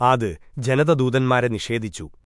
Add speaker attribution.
Speaker 1: ആദ് ജനതദൂതന്മാരെ നിഷേധിച്ചു.